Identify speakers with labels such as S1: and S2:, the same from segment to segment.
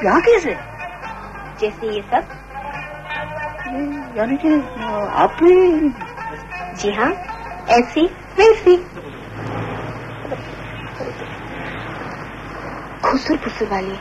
S1: आप यहाँ कैसे
S2: जैसे ये सब।
S1: यानी कि आप भी?
S2: जी हाँ ऐसी। वैसी। खुसुर फुसुर वाली।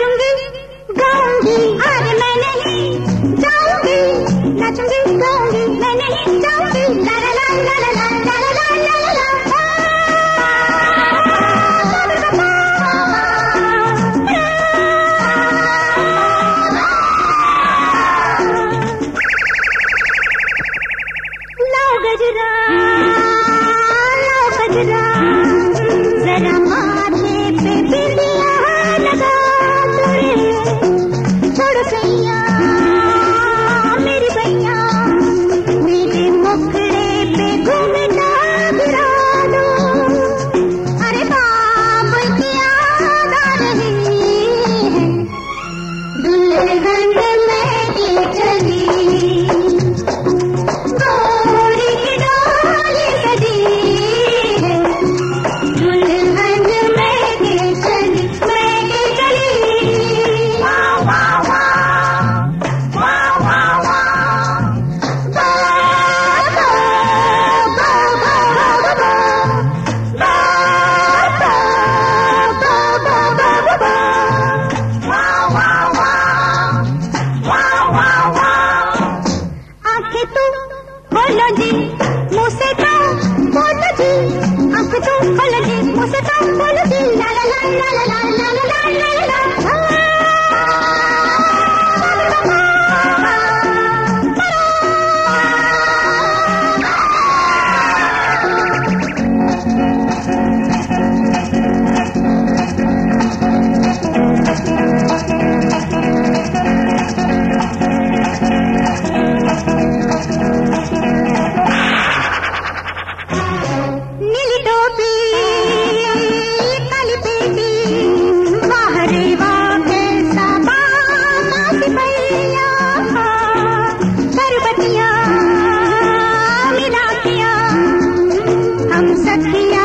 S3: दुल्हन मैं गंध में चली Mon c'est un bon la la la la la Let me be